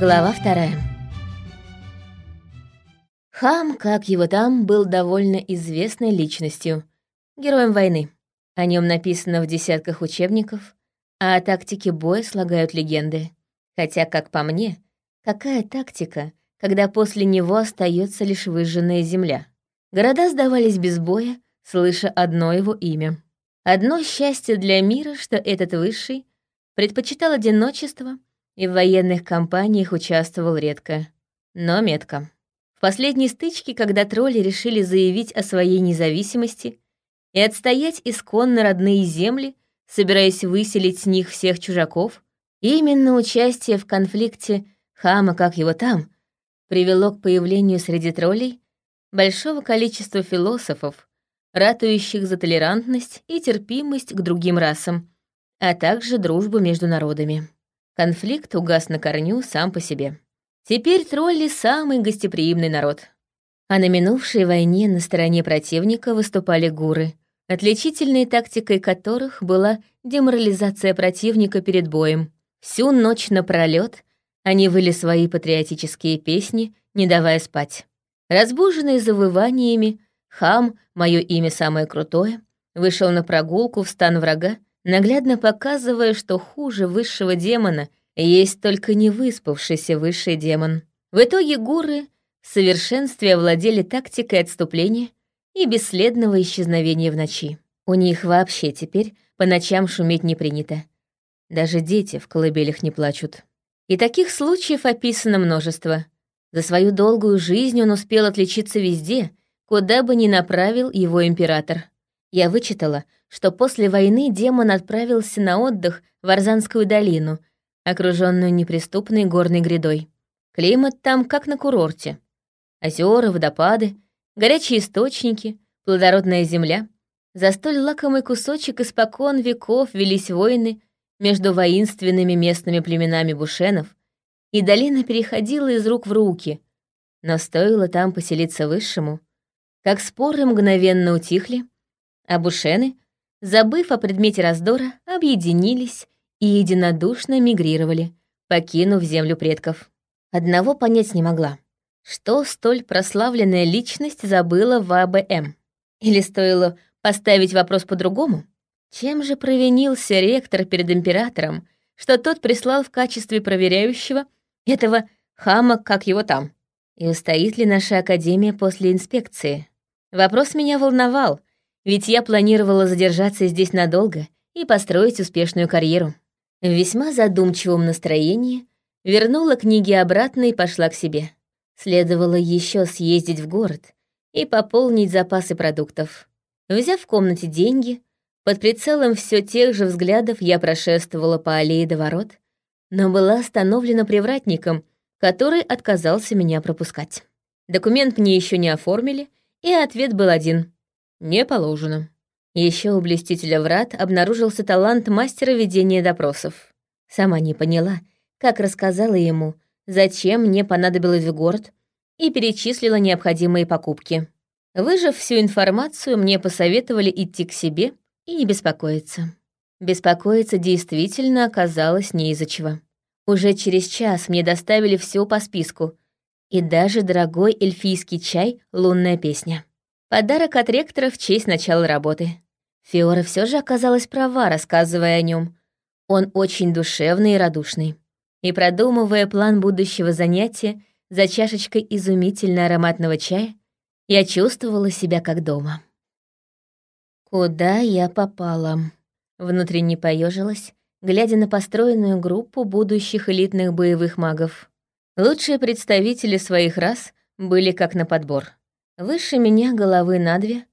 Глава вторая. Хам, как его там, был довольно известной личностью, героем войны. О нем написано в десятках учебников, а о тактике боя слагают легенды. Хотя, как по мне, какая тактика, когда после него остается лишь выжженная земля? Города сдавались без боя, слыша одно его имя. Одно счастье для мира, что этот высший предпочитал одиночество и в военных кампаниях участвовал редко, но метко. В последней стычке, когда тролли решили заявить о своей независимости и отстоять исконно родные земли, собираясь выселить с них всех чужаков, именно участие в конфликте Хама, как его там, привело к появлению среди троллей большого количества философов, ратующих за толерантность и терпимость к другим расам, а также дружбу между народами. Конфликт угас на корню сам по себе. Теперь тролли — самый гостеприимный народ. А на минувшей войне на стороне противника выступали гуры, отличительной тактикой которых была деморализация противника перед боем. Всю ночь напролёт они выли свои патриотические песни, не давая спать. Разбуженный завываниями, хам, мое имя самое крутое, вышел на прогулку в стан врага наглядно показывая, что хуже высшего демона есть только не выспавшийся высший демон. В итоге гуры в совершенстве овладели тактикой отступления и бесследного исчезновения в ночи. У них вообще теперь по ночам шуметь не принято. Даже дети в колыбелях не плачут. И таких случаев описано множество. За свою долгую жизнь он успел отличиться везде, куда бы ни направил его император. Я вычитала, что после войны демон отправился на отдых в Арзанскую долину, окруженную неприступной горной грядой. Климат там как на курорте. Озера, водопады, горячие источники, плодородная земля. За столь лакомый кусочек испокон веков велись войны между воинственными местными племенами бушенов, и долина переходила из рук в руки. Но стоило там поселиться высшему, как споры мгновенно утихли, а бушены забыв о предмете раздора, объединились и единодушно мигрировали, покинув землю предков. Одного понять не могла. Что столь прославленная личность забыла в АБМ? Или стоило поставить вопрос по-другому? Чем же провинился ректор перед императором, что тот прислал в качестве проверяющего этого хама, как его там? И устоит ли наша академия после инспекции? Вопрос меня волновал — ведь я планировала задержаться здесь надолго и построить успешную карьеру. В весьма задумчивом настроении вернула книги обратно и пошла к себе. Следовало еще съездить в город и пополнить запасы продуктов. Взяв в комнате деньги, под прицелом все тех же взглядов я прошествовала по аллее до ворот, но была остановлена привратником, который отказался меня пропускать. Документ мне еще не оформили, и ответ был один. Не положено. Еще у блестителя врат обнаружился талант мастера ведения допросов. Сама не поняла, как рассказала ему, зачем мне понадобилось в город, и перечислила необходимые покупки. Выжав всю информацию, мне посоветовали идти к себе и не беспокоиться. Беспокоиться действительно оказалось не из-за чего. Уже через час мне доставили все по списку, и даже дорогой эльфийский чай «Лунная песня». Подарок от ректора в честь начала работы. Фиора все же оказалась права, рассказывая о нем. Он очень душевный и радушный. И продумывая план будущего занятия за чашечкой изумительно ароматного чая, я чувствовала себя как дома. Куда я попала? Внутренне поежилась, глядя на построенную группу будущих элитных боевых магов. Лучшие представители своих рас были как на подбор. Выше меня головы на две,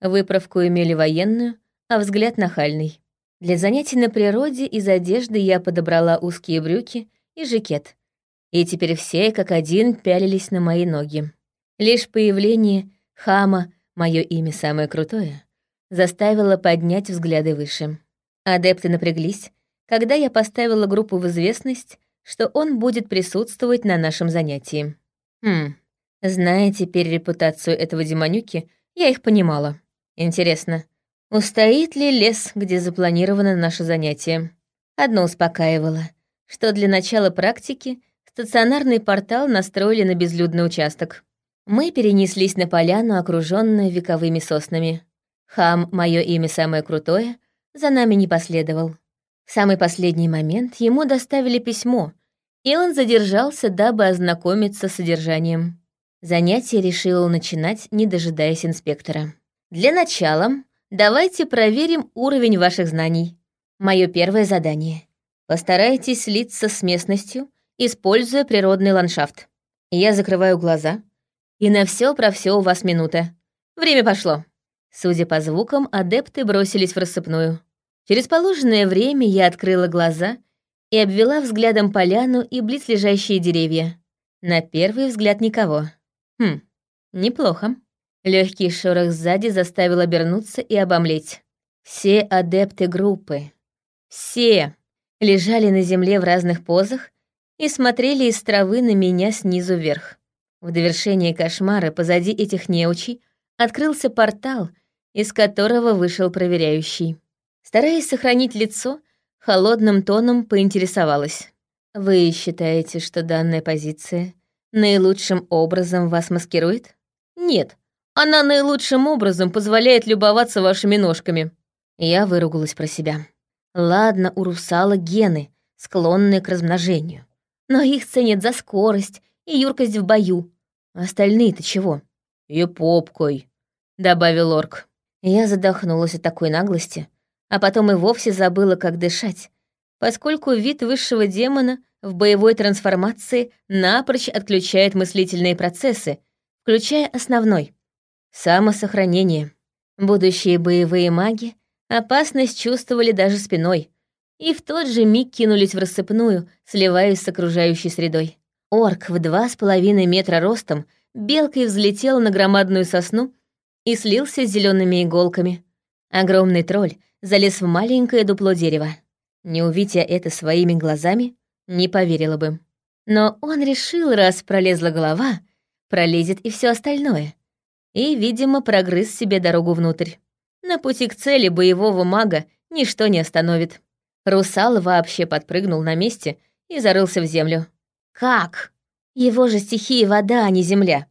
выправку имели военную, а взгляд нахальный. Для занятий на природе из одежды я подобрала узкие брюки и жакет, и теперь все как один пялились на мои ноги. Лишь появление хама, мое имя самое крутое, заставило поднять взгляды выше. Адепты напряглись, когда я поставила группу в известность, что он будет присутствовать на нашем занятии. Хм, Зная теперь репутацию этого демонюки, я их понимала. Интересно, устоит ли лес, где запланировано наше занятие? Одно успокаивало, что для начала практики стационарный портал настроили на безлюдный участок. Мы перенеслись на поляну, окруженную вековыми соснами. Хам, мое имя самое крутое, за нами не последовал. В самый последний момент ему доставили письмо, и он задержался, дабы ознакомиться с содержанием. Занятие решил начинать, не дожидаясь инспектора. Для начала давайте проверим уровень ваших знаний. Мое первое задание. Постарайтесь слиться с местностью, используя природный ландшафт. Я закрываю глаза, и на все про все у вас минута. Время пошло. Судя по звукам, адепты бросились в рассыпную. Через положенное время я открыла глаза и обвела взглядом поляну и близлежащие деревья. На первый взгляд никого. Хм, неплохо. Легкий шорох сзади заставил обернуться и обомлеть. Все адепты группы. Все лежали на земле в разных позах и смотрели из травы на меня снизу вверх. В довершение кошмара позади этих неучей открылся портал, из которого вышел проверяющий. Стараясь сохранить лицо, холодным тоном поинтересовалась. «Вы считаете, что данная позиция наилучшим образом вас маскирует?» «Нет, она наилучшим образом позволяет любоваться вашими ножками». Я выругалась про себя. Ладно, у русала гены, склонные к размножению. Но их ценят за скорость и юркость в бою. Остальные-то чего? «И попкой», — добавил орк. Я задохнулась от такой наглости, а потом и вовсе забыла, как дышать, поскольку вид высшего демона в боевой трансформации напрочь отключает мыслительные процессы, включая основной — самосохранение. Будущие боевые маги Опасность чувствовали даже спиной, и в тот же миг кинулись в рассыпную, сливаясь с окружающей средой. Орк в два с половиной метра ростом белкой взлетел на громадную сосну и слился с зелеными иголками. Огромный тролль залез в маленькое дупло дерева. Не увидя это своими глазами, не поверила бы. Но он решил, раз пролезла голова, пролезет и все остальное. И, видимо, прогрыз себе дорогу внутрь. На пути к цели боевого мага ничто не остановит. Русал вообще подпрыгнул на месте и зарылся в землю. Как? Его же стихия вода, а не земля.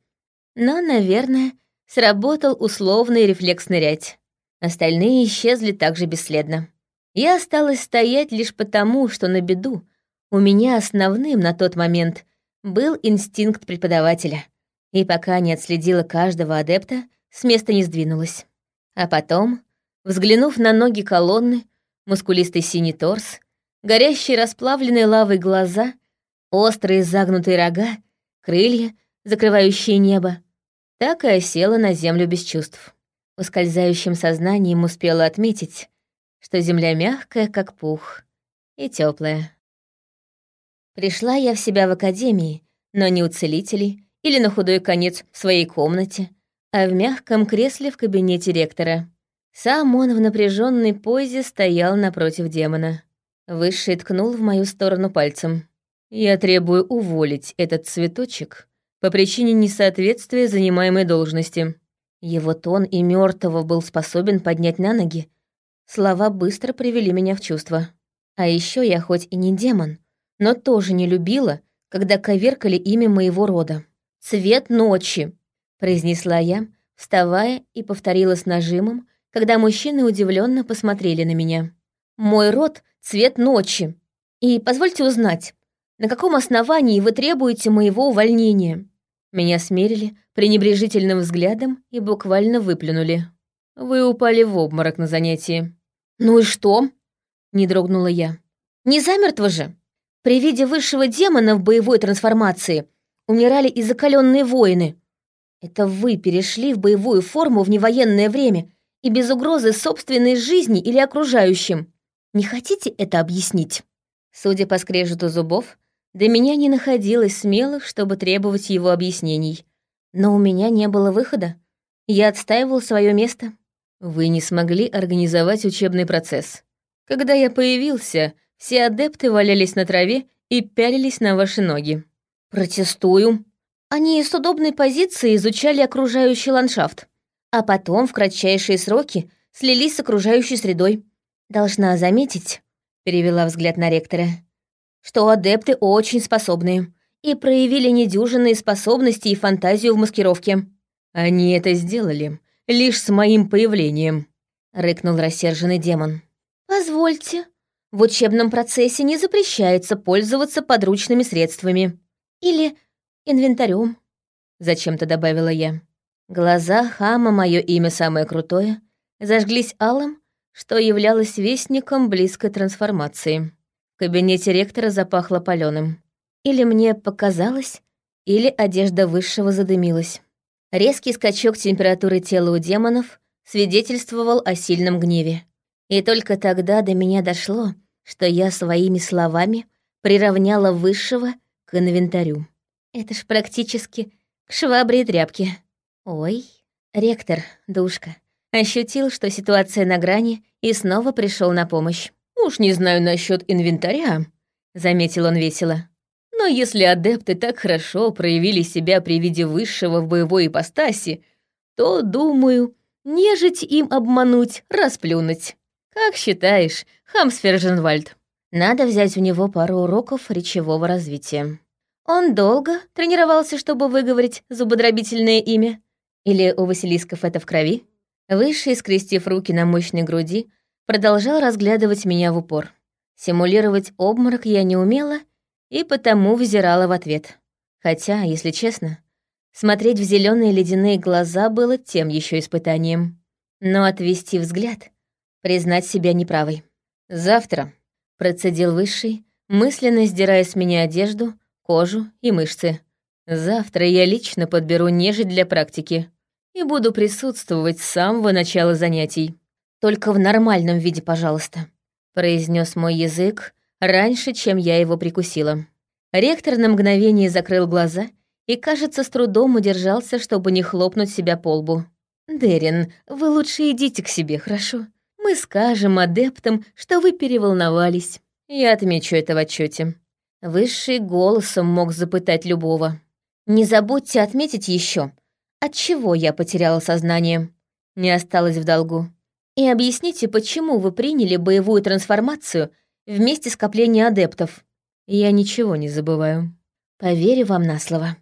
Но, наверное, сработал условный рефлекс нырять. Остальные исчезли также бесследно. Я осталась стоять лишь потому, что на беду у меня основным на тот момент был инстинкт преподавателя. И пока не отследила каждого адепта, с места не сдвинулась. А потом, взглянув на ноги колонны, мускулистый синий торс, горящие расплавленной лавой глаза, острые загнутые рога, крылья, закрывающие небо, так и осела на землю без чувств. Ускользающим сознанием успела отметить, что земля мягкая, как пух, и теплая. Пришла я в себя в академии, но не у целителей или на худой конец в своей комнате, а в мягком кресле в кабинете ректора. Сам он в напряженной позе стоял напротив демона. Высший ткнул в мою сторону пальцем. «Я требую уволить этот цветочек по причине несоответствия занимаемой должности». Его тон и мертвого был способен поднять на ноги. Слова быстро привели меня в чувство. А еще я хоть и не демон, но тоже не любила, когда коверкали имя моего рода. «Цвет ночи», произнесла я, вставая и повторила с нажимом, когда мужчины удивленно посмотрели на меня. «Мой род — цвет ночи. И позвольте узнать, на каком основании вы требуете моего увольнения?» Меня смерили пренебрежительным взглядом и буквально выплюнули. «Вы упали в обморок на занятии». «Ну и что?» — не дрогнула я. «Не замертво же? При виде высшего демона в боевой трансформации умирали и закаленные воины, это вы перешли в боевую форму в невоенное время и без угрозы собственной жизни или окружающим. Не хотите это объяснить? Судя по скрежету зубов, до меня не находилось смелых, чтобы требовать его объяснений. Но у меня не было выхода. Я отстаивал свое место. Вы не смогли организовать учебный процесс. Когда я появился, все адепты валялись на траве и пялились на ваши ноги. Протестую, они с удобной позиции изучали окружающий ландшафт, а потом в кратчайшие сроки слились с окружающей средой. Должна заметить, перевела взгляд на ректора, что адепты очень способные и проявили недюжинные способности и фантазию в маскировке. Они это сделали лишь с моим появлением, рыкнул рассерженный демон. Позвольте, в учебном процессе не запрещается пользоваться подручными средствами. Или инвентарем, зачем-то добавила я. Глаза хама «Мое имя самое крутое» зажглись алым, что являлось вестником близкой трансформации. В кабинете ректора запахло паленым. Или мне показалось, или одежда высшего задымилась. Резкий скачок температуры тела у демонов свидетельствовал о сильном гневе. И только тогда до меня дошло, что я своими словами приравняла высшего к инвентарю. Это ж практически к швабре и тряпке. Ой, ректор, душка, ощутил, что ситуация на грани, и снова пришел на помощь. «Уж не знаю насчет инвентаря», — заметил он весело. «Но если адепты так хорошо проявили себя при виде высшего в боевой ипостаси, то, думаю, нежить им обмануть, расплюнуть. Как считаешь, Хамсферженвальд?» Надо взять у него пару уроков речевого развития. Он долго тренировался, чтобы выговорить зубодробительное имя? Или у Василисков это в крови? Высший, скрестив руки на мощной груди, продолжал разглядывать меня в упор. Симулировать обморок я не умела и потому взирала в ответ. Хотя, если честно, смотреть в зеленые ледяные глаза было тем еще испытанием. Но отвести взгляд, признать себя неправой. «Завтра», — процедил Высший, мысленно сдирая с меня одежду, кожу и мышцы. «Завтра я лично подберу нежить для практики и буду присутствовать с самого начала занятий. Только в нормальном виде, пожалуйста», — произнес мой язык раньше, чем я его прикусила. Ректор на мгновение закрыл глаза и, кажется, с трудом удержался, чтобы не хлопнуть себя по лбу. «Дерин, вы лучше идите к себе, хорошо? Мы скажем адептам, что вы переволновались. Я отмечу это в отчете. Высший голосом мог запытать любого. «Не забудьте отметить еще, от чего я потеряла сознание. Не осталось в долгу. И объясните, почему вы приняли боевую трансформацию вместе скопления адептов. Я ничего не забываю. Поверю вам на слово».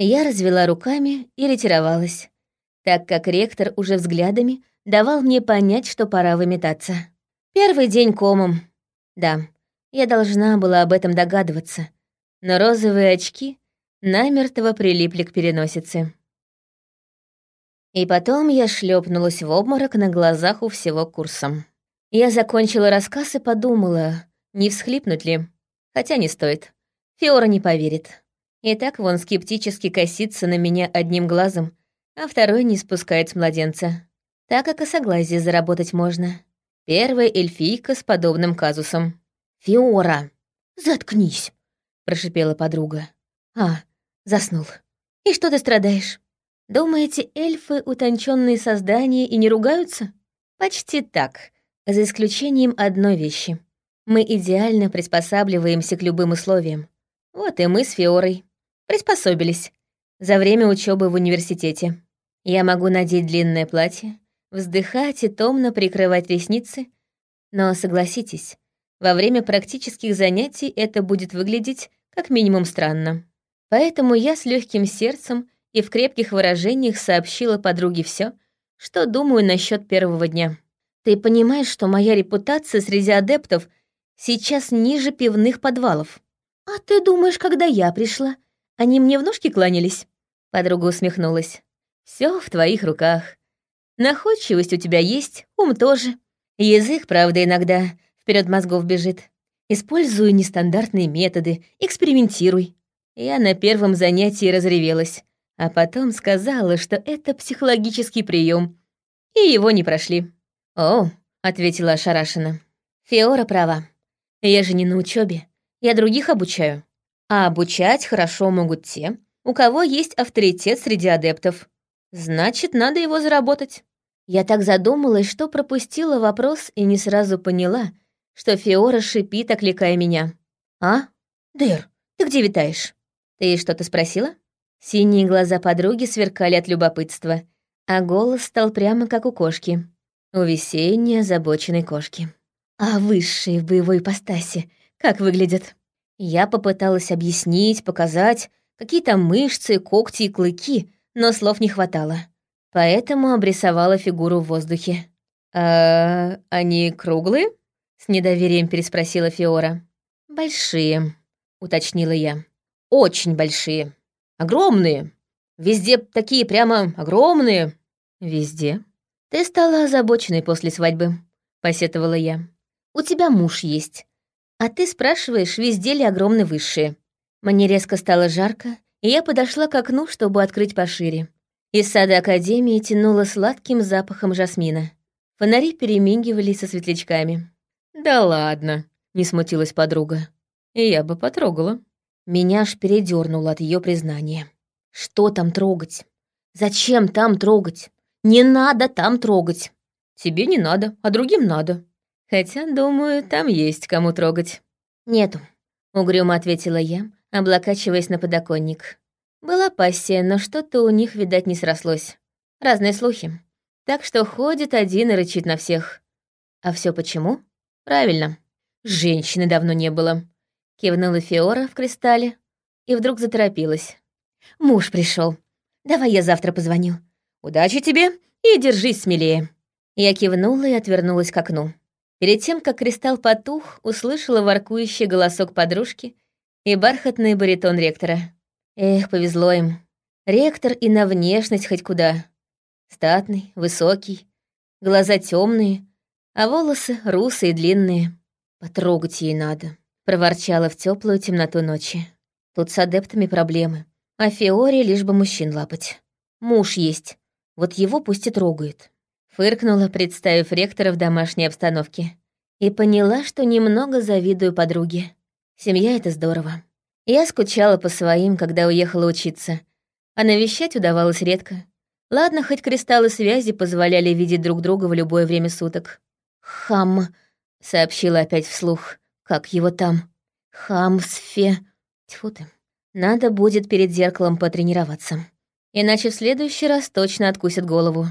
Я развела руками и ретировалась, так как ректор уже взглядами давал мне понять, что пора выметаться. Первый день комом. Да, я должна была об этом догадываться, но розовые очки намертво прилипли к переносице. И потом я шлепнулась в обморок на глазах у всего курса. Я закончила рассказ и подумала, не всхлипнуть ли. Хотя не стоит. Фиора не поверит. И так вон скептически косится на меня одним глазом, а второй не спускает с младенца. Так и косоглазие заработать можно. Первая эльфийка с подобным казусом. «Фиора, заткнись!» — прошипела подруга. «А, заснул. И что ты страдаешь? Думаете, эльфы — утонченные создания и не ругаются? Почти так, за исключением одной вещи. Мы идеально приспосабливаемся к любым условиям. Вот и мы с Фиорой. Приспособились. За время учебы в университете. Я могу надеть длинное платье, вздыхать и томно прикрывать ресницы, но согласитесь, во время практических занятий это будет выглядеть как минимум странно. Поэтому я с легким сердцем и в крепких выражениях сообщила подруге все, что думаю насчет первого дня. Ты понимаешь, что моя репутация среди адептов сейчас ниже пивных подвалов. А ты думаешь, когда я пришла, они мне в ножки кланялись? Подруга усмехнулась. Все в твоих руках. Находчивость у тебя есть, ум тоже. Язык, правда, иногда вперед мозгов бежит. Используй нестандартные методы, экспериментируй. Я на первом занятии разревелась, а потом сказала, что это психологический прием, и его не прошли. «О», — ответила ошарашенно, — «Феора права. Я же не на учебе, я других обучаю. А обучать хорошо могут те, у кого есть авторитет среди адептов. Значит, надо его заработать». Я так задумалась, что пропустила вопрос и не сразу поняла — что Фиора шипит, окликая меня. «А? Дэр, ты где витаешь? Ты что-то спросила?» Синие глаза подруги сверкали от любопытства, а голос стал прямо как у кошки. У весенней озабоченной кошки. «А высшие в боевой ипостаси как выглядят?» Я попыталась объяснить, показать, какие там мышцы, когти и клыки, но слов не хватало. Поэтому обрисовала фигуру в воздухе. «А они круглые?» — с недоверием переспросила Фиора. «Большие», — уточнила я. «Очень большие. Огромные. Везде такие прямо огромные». «Везде?» «Ты стала озабоченной после свадьбы», — посетовала я. «У тебя муж есть. А ты спрашиваешь, везде ли огромные высшие». Мне резко стало жарко, и я подошла к окну, чтобы открыть пошире. Из сада Академии тянуло сладким запахом жасмина. Фонари перемигивались со светлячками. «Да ладно», — не смутилась подруга. «И я бы потрогала». Меня аж передернуло от ее признания. «Что там трогать? Зачем там трогать? Не надо там трогать!» «Тебе не надо, а другим надо. Хотя, думаю, там есть кому трогать». «Нету», — угрюмо ответила я, облокачиваясь на подоконник. Была пассия, но что-то у них, видать, не срослось. Разные слухи. Так что ходит один и рычит на всех. А все почему? Правильно. Женщины давно не было. Кивнула Фиора в кристалле и вдруг заторопилась. Муж пришел. Давай я завтра позвоню. Удачи тебе и держись смелее. Я кивнула и отвернулась к окну. Перед тем, как кристалл потух, услышала воркующий голосок подружки и бархатный баритон ректора. Эх, повезло им. Ректор и на внешность хоть куда. Статный, высокий, глаза темные, а волосы русые длинные. Потрогать ей надо проворчала в теплую темноту ночи. Тут с адептами проблемы. А Фиоре лишь бы мужчин лапать. Муж есть. Вот его пусть и трогает. Фыркнула, представив ректора в домашней обстановке. И поняла, что немного завидую подруге. Семья — это здорово. Я скучала по своим, когда уехала учиться. А навещать удавалось редко. Ладно, хоть кристаллы связи позволяли видеть друг друга в любое время суток. «Хам», — сообщила опять вслух. Как его там? Хамсфе... Тьфу ты. Надо будет перед зеркалом потренироваться. Иначе в следующий раз точно откусит голову.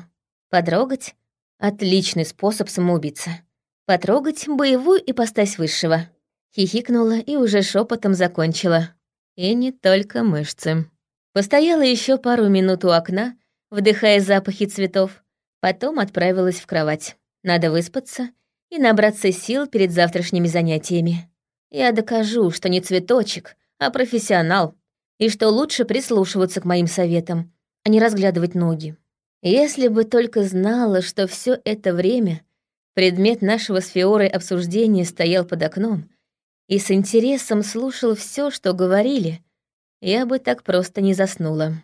Потрогать — отличный способ самоубиться. Потрогать — боевую ипостась высшего. Хихикнула и уже шепотом закончила. И не только мышцы. Постояла еще пару минут у окна, вдыхая запахи цветов, потом отправилась в кровать. Надо выспаться и набраться сил перед завтрашними занятиями. Я докажу, что не цветочек, а профессионал, и что лучше прислушиваться к моим советам, а не разглядывать ноги. Если бы только знала, что все это время предмет нашего с Фиорой обсуждения стоял под окном и с интересом слушал все, что говорили, я бы так просто не заснула.